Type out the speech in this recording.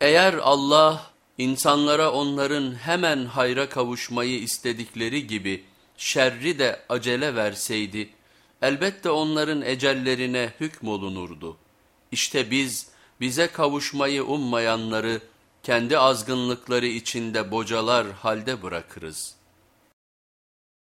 Eğer Allah insanlara onların hemen hayra kavuşmayı istedikleri gibi şerri de acele verseydi, elbette onların ecellerine hükmolunurdu. İşte biz bize kavuşmayı ummayanları kendi azgınlıkları içinde bocalar halde bırakırız.''